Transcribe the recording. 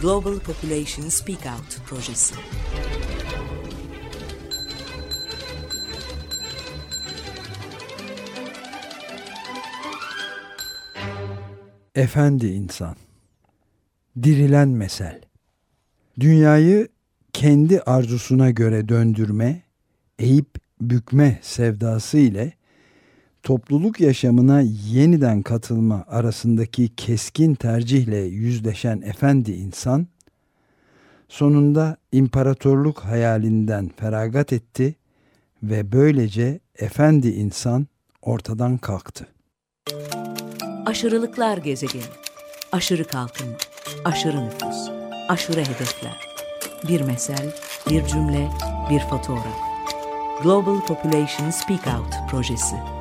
Global Population Speak Out projesi. Efendi insan. Dirilen mesel. Dünyayı kendi arzusuna göre döndürme, eğip bükme sevdası ile topluluk yaşamına yeniden katılma arasındaki keskin tercihle yüzleşen efendi insan, sonunda imparatorluk hayalinden feragat etti ve böylece efendi insan ortadan kalktı. Aşırılıklar gezegeni. Aşırı kalkınma, aşırı nüfus, aşırı hedefler. Bir mesel, bir cümle, bir fotoğraf. Global Population Speak Out projesi.